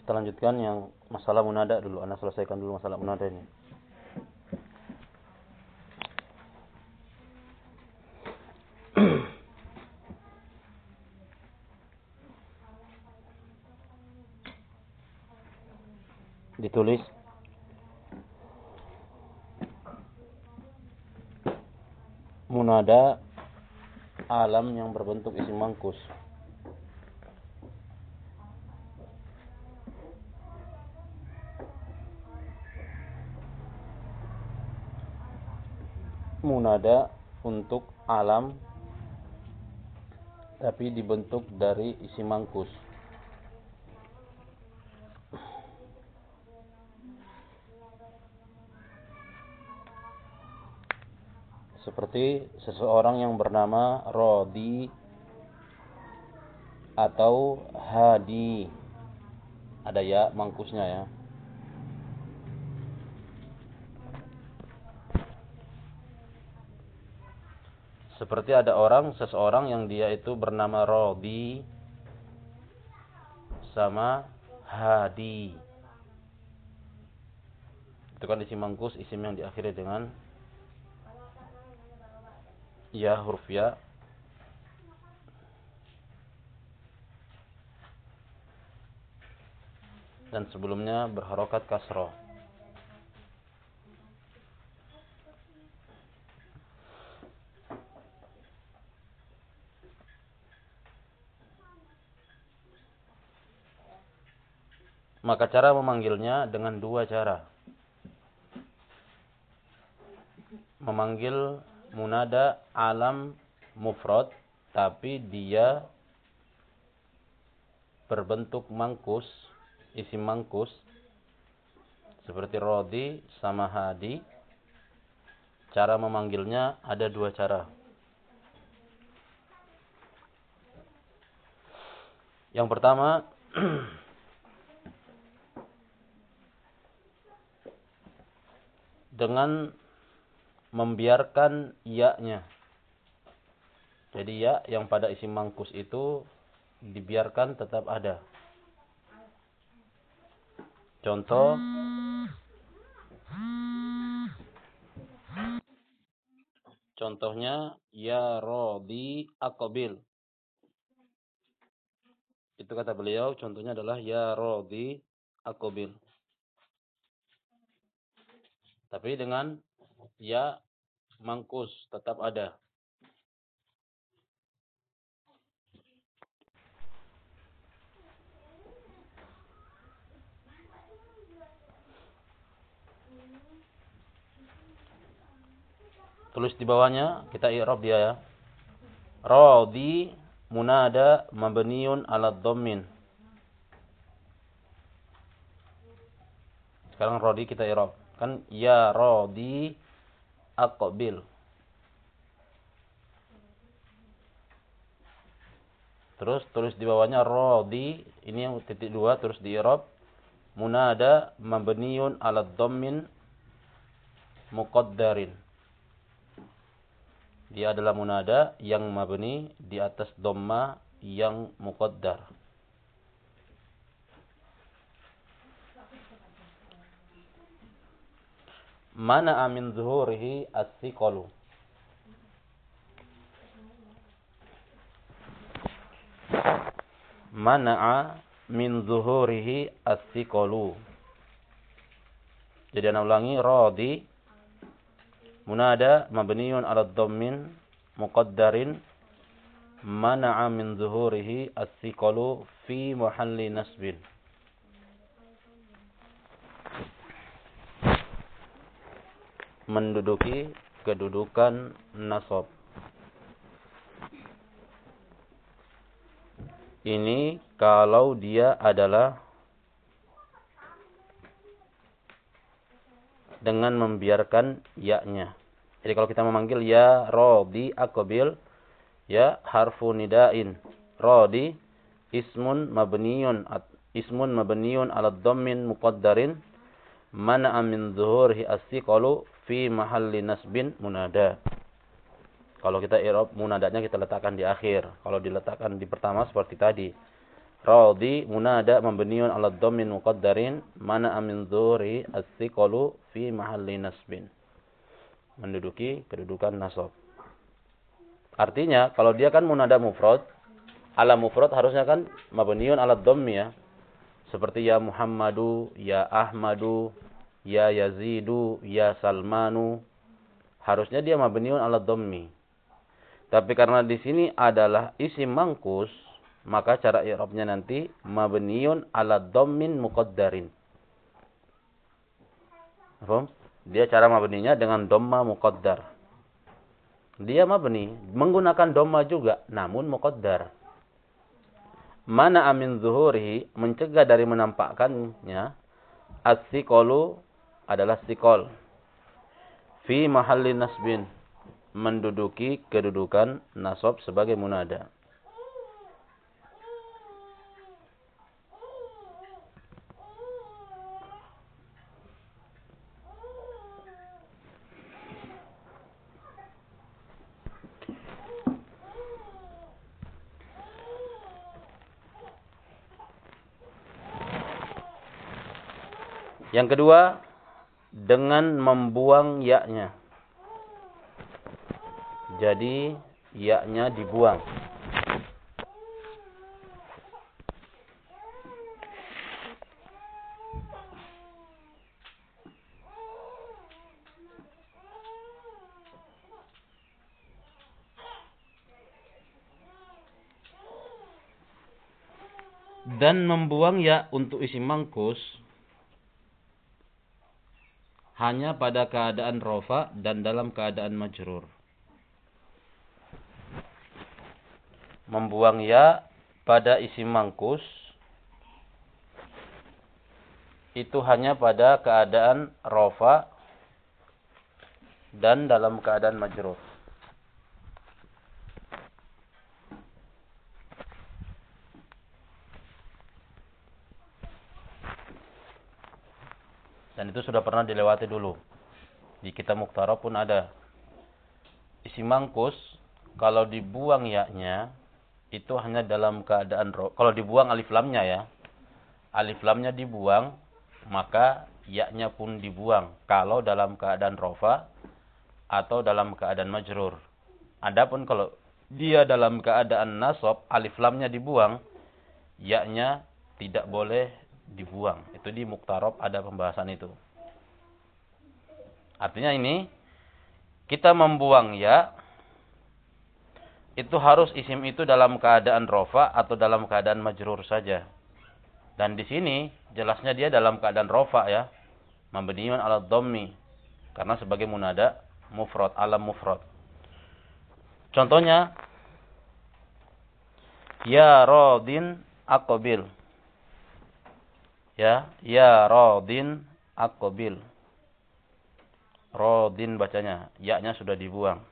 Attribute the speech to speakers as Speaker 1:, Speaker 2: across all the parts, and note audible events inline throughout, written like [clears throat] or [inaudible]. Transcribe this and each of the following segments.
Speaker 1: Kita lanjutkan yang masalah munada dulu. Anda selesaikan dulu masalah munada ini. [clears throat] Ditulis munada alam yang berbentuk isim mangkus. Munada untuk alam tapi dibentuk dari isi mangkus. Seperti seseorang yang bernama Rodi atau Hadi. Ada ya mangkusnya ya. Seperti ada orang, seseorang yang dia itu bernama Rodi sama Hadi. Itu kan isim mangkus, isim yang diakhiri dengan ya huruf ya dan sebelumnya berharokat kasroh maka cara memanggilnya dengan dua cara memanggil munada alam mufrad tapi dia berbentuk mangkus, isi mangkus seperti rodi sama hadi. Cara memanggilnya ada dua cara. Yang pertama [clears throat] dengan membiarkan ya-nya. Jadi ya yang pada isi mangkus itu dibiarkan tetap ada. Contoh Contohnya ya rodi akobil. Itu kata beliau, contohnya adalah ya rodi akobil. Tapi dengan ya mangkus tetap ada. Tulis di bawahnya, kita i'rab dia ya. Radi munada mabniun ala dhammin. Sekarang rodi kita i'rab. Kan ya radi aqbil. Terus tulis di bawahnya rodi, ini yang titik dua terus di i'rab. Munada mabniun ala dhammin muqaddarin. Dia adalah munada yang mabni di atas dhamma yang muqaddar. Mana amin zuhurihi as-siqalu. Mana'a min zuhurihi as-siqalu. Jadi ana ulangi radi munada mabniun ala dhammin muqaddarin mana'a min zuhurihi as-siqalu fi mahalli nasbin. Menduduki kedudukan nasab. Ini kalau dia adalah dengan membiarkan ya-nya. Jadi kalau kita memanggil ya rodi akobil, ya harfu nidain. Rodi ismun mabniyun ismun mabniyun ala dhammin muqaddarin mana min zuhurhi as-siqalu fi mahalli nasbin munada. Kalau kita i'rab munadanya kita letakkan di akhir. Kalau diletakkan di pertama seperti tadi. Radi munada mabniun ala dhammin muqaddarin mana amin dzuri as-siqalu fi mahalli nasbin. Menduduki kedudukan nasab. Artinya kalau dia kan munada mufrad, ala mufrad harusnya kan mabniun ala dhammi ya. Seperti ya Muhammadu, ya Ahmadu, ya Yazidu, ya Salmanu. Harusnya dia mabniun ala dhammi. Tapi karena di sini adalah isim mangkus, maka cara i'rabnya nanti mabniun ala dhammin muqaddarin. Paham? Dia cara mabninya dengan dhamma muqaddar. Dia mabni menggunakan dhamma juga namun muqaddar. Mana amin zuhurihi mencegah dari menampakkannya as-siqalu adalah sikol. Fi mahalli nasbin menduduki kedudukan nasab sebagai munada. Yang kedua, dengan membuang yaknya. Jadi, yaknya dibuang. Dan membuang ya untuk isi mangkus hanya pada keadaan rofa dan dalam keadaan majrur. Membuang ya pada isi mangkus itu hanya pada keadaan rofa dan dalam keadaan majrur. Dan itu sudah pernah dilewati dulu. Di kitab Muktara pun ada. Isi mangkus, kalau dibuang yaknya, itu hanya dalam keadaan roh. Kalau dibuang alif lamnya ya. Alif lamnya dibuang, maka yaknya pun dibuang. Kalau dalam keadaan rofa atau dalam keadaan majrur. Adapun kalau dia dalam keadaan nasab, alif lamnya dibuang, yaknya tidak boleh dibuang. Itu di Muktarob ada pembahasan itu. Artinya ini kita membuang ya itu harus isim itu dalam keadaan rofa atau dalam keadaan majrur saja. Dan di sini jelasnya dia dalam keadaan rofa ya. Mabniun ala dhammi. Karena sebagai munada mufrad alam mufrad. Contohnya ya rodin akobil Ya, ya rodin akobil. Rodin bacanya, yaknya sudah dibuang.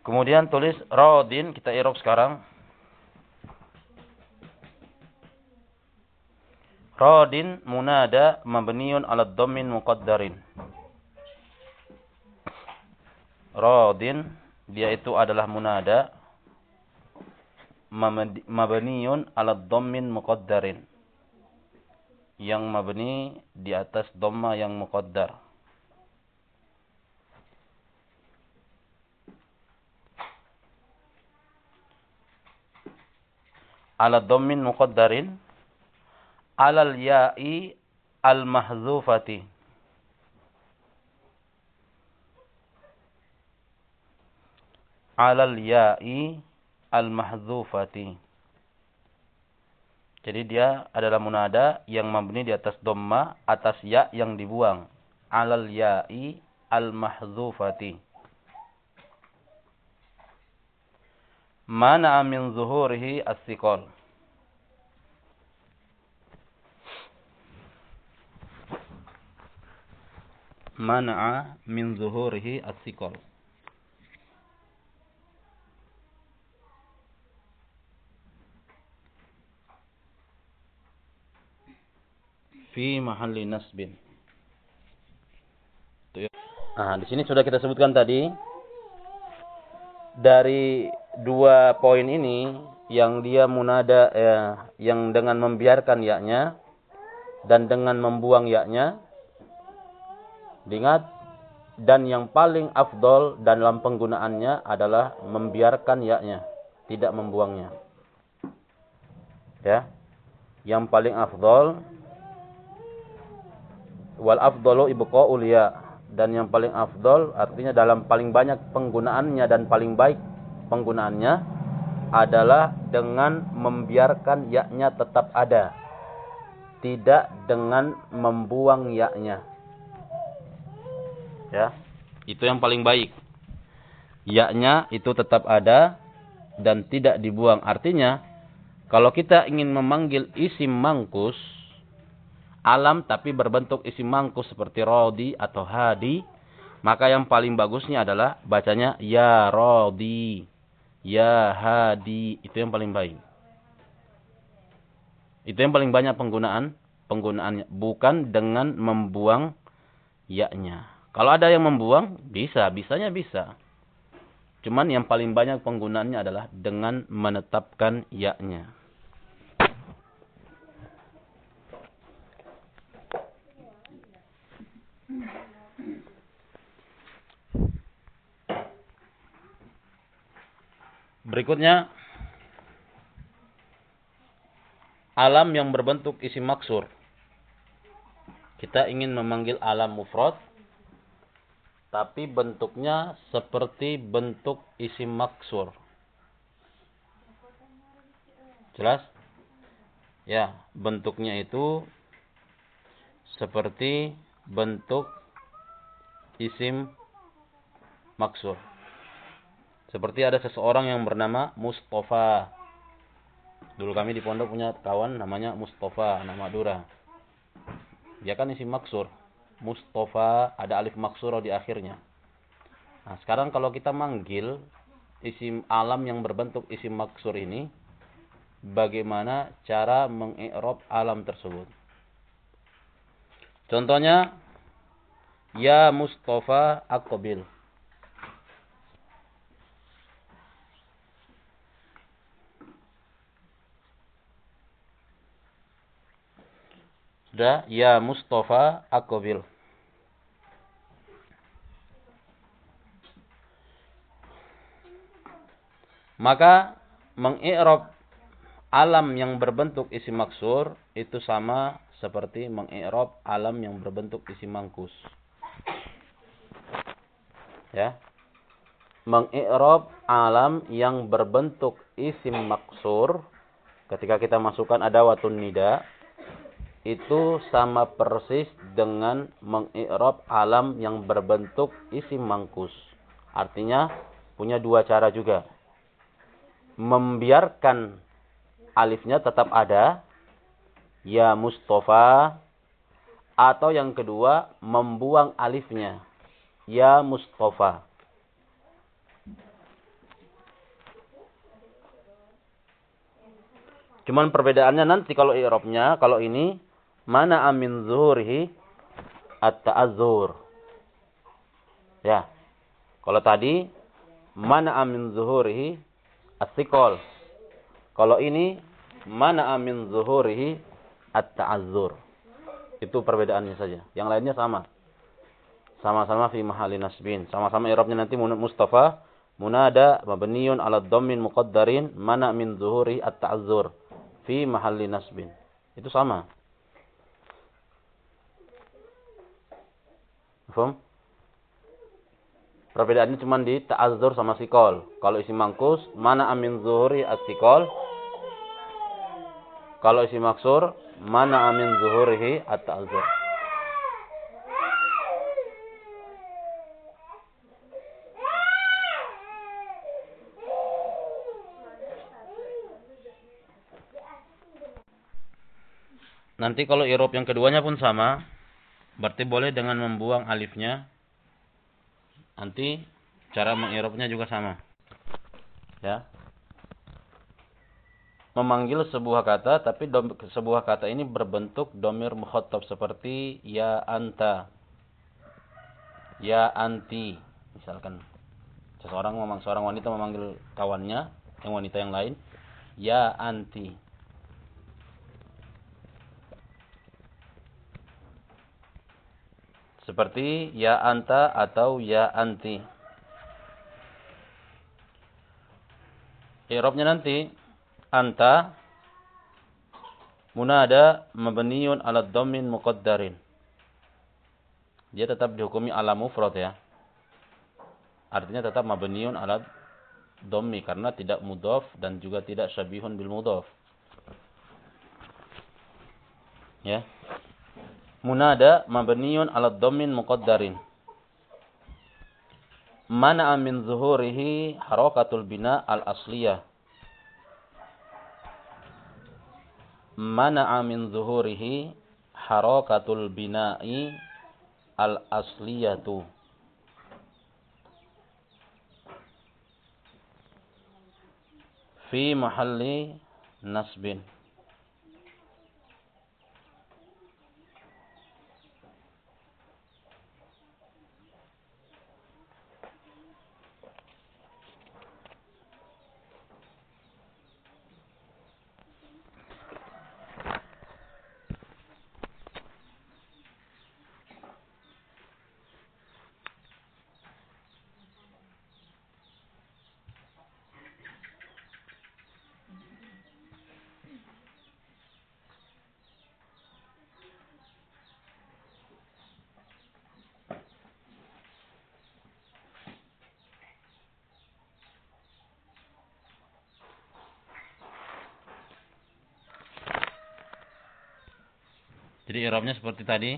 Speaker 1: Kemudian tulis rodin, kita irob sekarang. Radin munada mabniun ala dhammin muqaddarin. Radin dia itu adalah munada mabniun ala dhammin muqaddarin. Yang mabni di atas dhamma yang muqaddar. Ala dhammin muqaddarin alal ya'i al mahzufati alal ya'i al mahzufati jadi dia adalah munada yang mabni di atas dhamma atas ya yang dibuang. Alal ya'i al mahzufati mana min zuhurihi as-siqal mana'a min zuhurihi as-sikol. Fi mahalli nasbin. Ya. Nah, di sini sudah kita sebutkan tadi dari dua poin ini yang dia munada eh, yang dengan membiarkan yaknya dan dengan membuang yaknya diingat dan yang paling afdol dalam penggunaannya adalah membiarkan yaknya, tidak membuangnya. Ya. Yang paling afdol wal afdalu ibqa'ul ya dan yang paling afdol artinya dalam paling banyak penggunaannya dan paling baik penggunaannya adalah dengan membiarkan yaknya tetap ada tidak dengan membuang yaknya Ya. Itu yang paling baik. Yaknya itu tetap ada dan tidak dibuang. Artinya, kalau kita ingin memanggil isim mangkus, alam tapi berbentuk isim mangkus seperti rodi atau hadi, maka yang paling bagusnya adalah bacanya ya rodi, ya hadi. Itu yang paling baik. Itu yang paling banyak penggunaan penggunaannya, bukan dengan membuang yaknya. Kalau ada yang membuang, bisa, bisanya bisa. Cuman yang paling banyak penggunaannya adalah dengan menetapkan yaknya. Berikutnya alam yang berbentuk isi maksur. Kita ingin memanggil alam mufrad tapi bentuknya seperti bentuk isim maksur. Jelas? Ya, bentuknya itu seperti bentuk isim maksur. Seperti ada seseorang yang bernama Mustafa. Dulu kami di pondok punya kawan namanya Mustafa, nama Dura. Dia kan isim maksur. Mustafa, ada alif maksuro di akhirnya. Nah, sekarang kalau kita manggil isim alam yang berbentuk isim maksur ini, bagaimana cara mengi'rab alam tersebut? Contohnya, Ya Mustafa Akobil. Sudah, ya Mustafa Akobil. Maka mengi'rab alam yang berbentuk isi maksur itu sama seperti mengi'rab alam yang berbentuk isi mangkus. Ya. Mengi'rab alam yang berbentuk isim maksur ketika kita masukkan ada watun nida itu sama persis dengan mengi'rab alam yang berbentuk isim mangkus. Artinya punya dua cara juga. Membiarkan alifnya tetap ada ya Mustafa atau yang kedua membuang alifnya ya Mustafa. Cuman perbedaannya nanti kalau i'rabnya, kalau ini mana amin zuhurihi at-ta'azzur. Ya. Kalau tadi mana amin zuhurihi at-thiqal. Kalau ini mana amin zuhurihi at-ta'azzur. Itu perbedaannya saja. Yang lainnya sama. Sama-sama fi mahali nasbin. Sama-sama i'rabnya nanti Mustafa munada mabniun ala dhammin muqaddarin mana min zuhuri at-ta'azzur fi mahalli nasbin. Itu sama. Paham? Perbedaannya cuma di ta'azzur sama sikol. Kalau isi mangkus, mana amin zuhuri at-sikol. Kalau isi maksur, mana amin zuhurihi at-ta'azzur. Nanti kalau irob yang keduanya pun sama, Berarti boleh dengan membuang alifnya. Nanti cara mengirobnya juga sama. Ya. memanggil sebuah kata tapi sebuah kata ini berbentuk domir mukhatab seperti ya anta ya anti misalkan seseorang memang seorang wanita memanggil kawannya yang wanita yang lain ya anti seperti ya anta atau ya anti Irobnya nanti anta munada mabniun ala dhammin muqaddarin. Dia tetap dihukumi ala mufrad ya. Artinya tetap mabniun ala dhammi karena tidak mudhaf dan juga tidak syabihun bil mudhaf. Ya. Munada mabniun ala dhammin muqaddarin. Mana min zuhurihi harakatul bina al-asliyah mana'a min zuhurihi harakatul bina'i al-asliyatu. Fi mahalli nasbin. Jadi i'rabnya seperti tadi.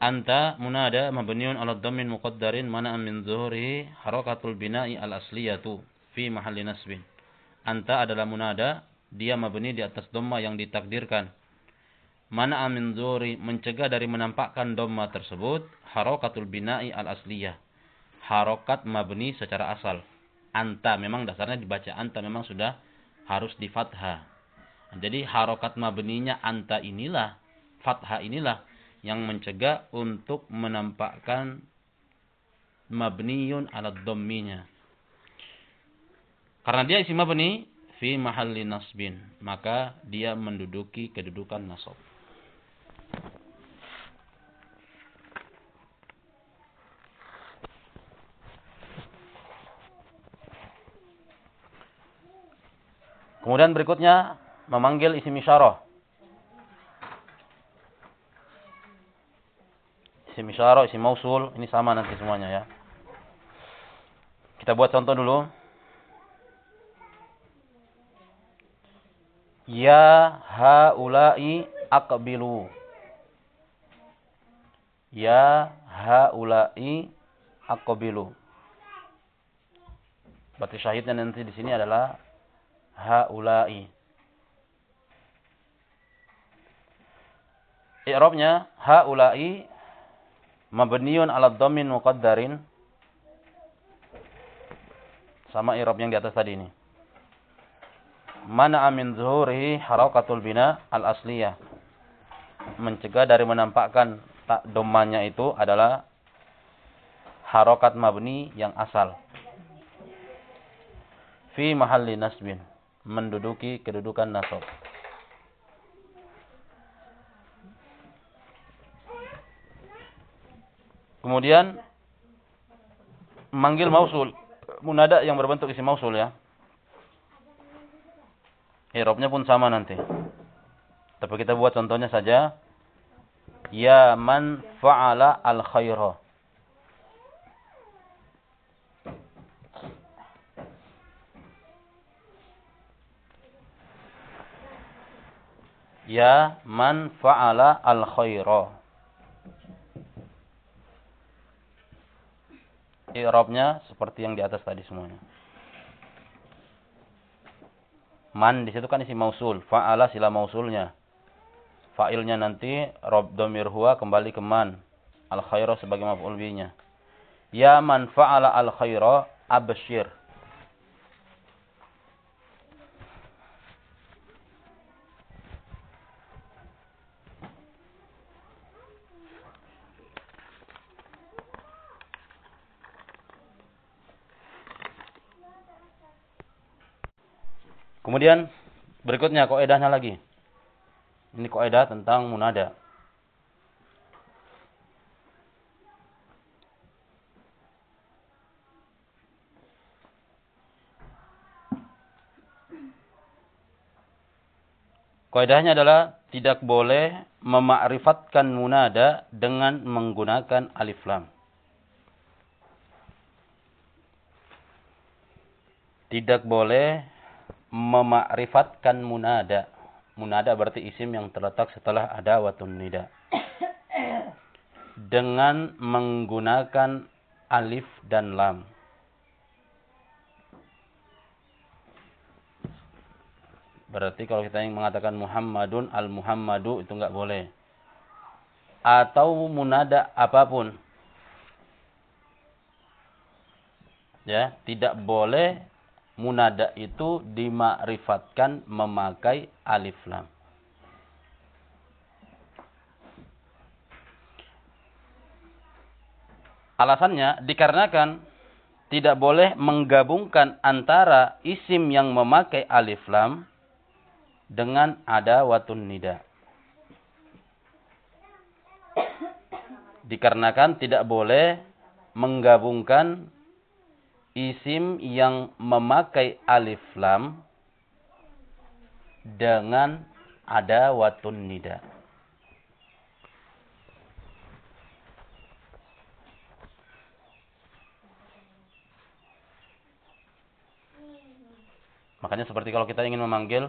Speaker 1: Anta munada mabniun ala dhammin muqaddarin mana min zuhurihi harakatul bina'i al asliyatu fi mahalli nasbin. Anta adalah munada, dia mabni di atas dhamma yang ditakdirkan. Mana min zuhuri mencegah dari menampakkan dhamma tersebut harakatul bina'i al asliyah. Harokat mabni secara asal. Anta memang dasarnya dibaca anta memang sudah harus di fathah. Jadi harokat mabninya anta inilah, fathah inilah yang mencegah untuk menampakkan mabniyun ala dhamminya. Karena dia isi mabni fi mahalli nasbin, maka dia menduduki kedudukan nasab. Kemudian berikutnya memanggil isim isyarah. Isim isyarah, isim mausul, ini sama nanti semuanya ya. Kita buat contoh dulu. Ya haula'i aqbilu. Ya haula'i aqbilu. Berarti syahidnya nanti di sini adalah haula'i. I'rabnya haula'i mabniun ala dhammin muqaddarin sama i'rab yang di atas tadi ini. Mana amin zuhurihi harakatul bina al asliyah. Mencegah dari menampakkan tak domanya itu adalah harokat mabni yang asal. Fi mahalli nasbin. Menduduki kedudukan nasab. Kemudian manggil mausul. Munada yang berbentuk isi mausul ya. Irobnya pun sama nanti. Tapi kita buat contohnya saja. Ya man fa'ala al khaira. Ya man fa'ala al khaira. I'rabnya seperti yang di atas tadi semuanya. Man di situ kan isi mausul, fa'ala sila mausulnya. Fa'ilnya nanti rob domir huwa kembali ke man. Al khaira sebagai maf'ul bihi-nya. Ya man fa'ala al khaira absyir. Kemudian berikutnya kaidahnya lagi. Ini kaidah tentang munada. Kaidahnya adalah tidak boleh memakrifatkan munada dengan menggunakan alif lam. Tidak boleh memakrifatkan munada. Munada berarti isim yang terletak setelah ada watun nida. Dengan menggunakan alif dan lam. Berarti kalau kita ingin mengatakan Muhammadun al-Muhammadu itu enggak boleh. Atau munada apa pun. Ya, tidak boleh munada itu dimakrifatkan memakai alif lam. Alasannya dikarenakan tidak boleh menggabungkan antara isim yang memakai alif lam dengan ada watun nida. Dikarenakan tidak boleh menggabungkan isim yang memakai alif lam dengan ada watun nida. Makanya seperti kalau kita ingin memanggil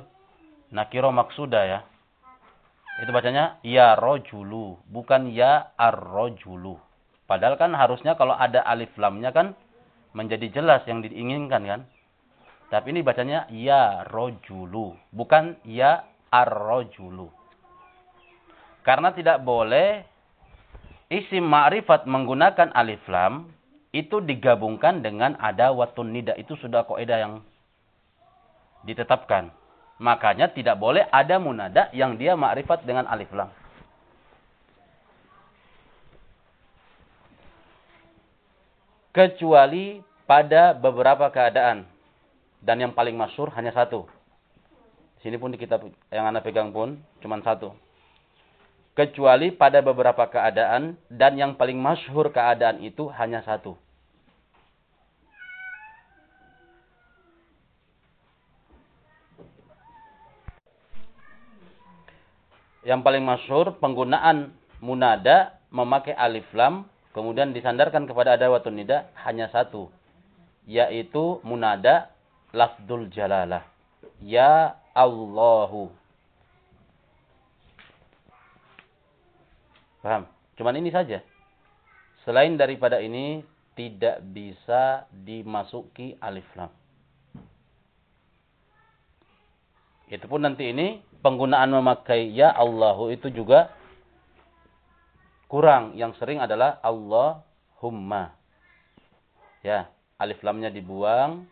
Speaker 1: nakiro maksuda ya. Itu bacanya ya rojulu, bukan ya ar-rojulu. Padahal kan harusnya kalau ada alif lamnya kan menjadi jelas yang diinginkan kan. Tapi ini bacanya ya rojulu, bukan ya ar-rojulu. Karena tidak boleh isim ma'rifat menggunakan alif lam itu digabungkan dengan ada watun nida. Itu sudah kaidah yang ditetapkan. Makanya tidak boleh ada munada yang dia ma'rifat dengan alif lam. Kecuali pada beberapa keadaan. Dan yang paling masyur hanya satu. Sini pun di kitab yang anda pegang pun cuma satu. Kecuali pada beberapa keadaan dan yang paling masyhur keadaan itu hanya satu. yang paling masyhur penggunaan munada memakai alif lam kemudian disandarkan kepada ada watun nida hanya satu yaitu munada lafdul jalalah. Ya Allahu. Paham? Cuman ini saja. Selain daripada ini tidak bisa dimasuki alif lam. Itu pun nanti ini penggunaan memakai ya Allahu itu juga kurang. Yang sering adalah Allahumma. Ya, alif lamnya dibuang,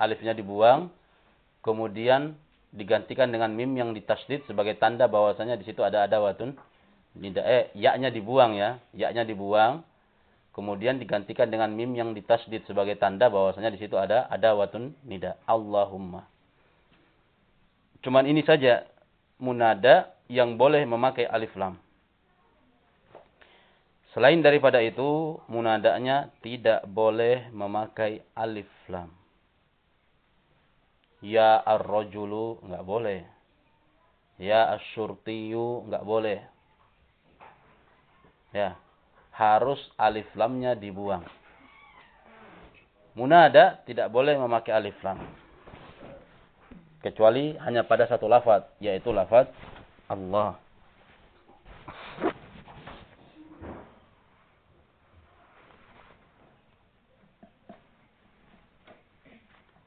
Speaker 1: alifnya dibuang, kemudian digantikan dengan mim yang ditasdid sebagai tanda bahwasanya di situ ada adawatun nida eh ya-nya dibuang ya, ya-nya dibuang. Kemudian digantikan dengan mim yang ditasdid sebagai tanda bahwasanya di situ ada adawatun nida. Allahumma. Cuman ini saja munada yang boleh memakai alif lam. Selain daripada itu, munadanya tidak boleh memakai alif lam. Ya ar-rajulu enggak boleh. Ya asyurtiyu enggak boleh. Ya, harus alif lamnya dibuang. Munada tidak boleh memakai alif lam kecuali hanya pada satu lafaz yaitu lafaz Allah.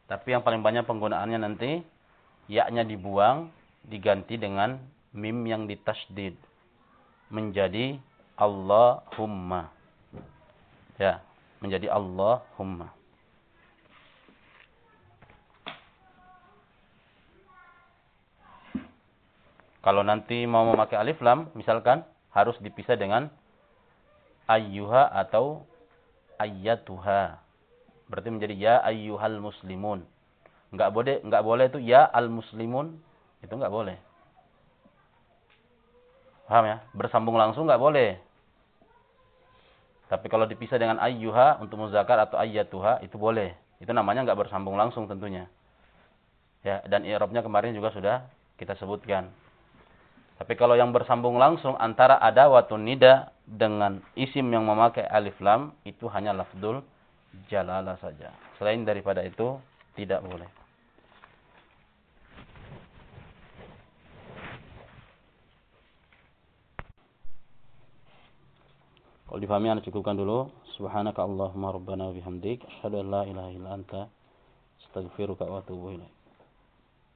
Speaker 1: Tapi yang paling banyak penggunaannya nanti yaknya dibuang diganti dengan mim yang ditasdid menjadi Allahumma. Ya, menjadi Allahumma. Kalau nanti mau memakai alif lam, misalkan harus dipisah dengan ayyuha atau ayyatuha. Berarti menjadi ya ayyuhal muslimun. Enggak boleh, enggak boleh itu ya al-muslimun itu enggak boleh. Paham ya? Bersambung langsung enggak boleh. Tapi kalau dipisah dengan ayyuha untuk muzakkar atau ayyatuha itu boleh. Itu namanya enggak bersambung langsung tentunya. Ya, dan i'rabnya kemarin juga sudah kita sebutkan. Tapi kalau yang bersambung langsung antara ada watun nida dengan isim yang memakai alif lam itu hanya lafdul jalalah saja. Selain daripada itu tidak boleh. Kalau difahami anda cukupkan dulu. Subhanaka Allahumma rabbana bihamdik. Asyhadu an la ilaha illa anta. Astaghfiruka wa atubu ilaik.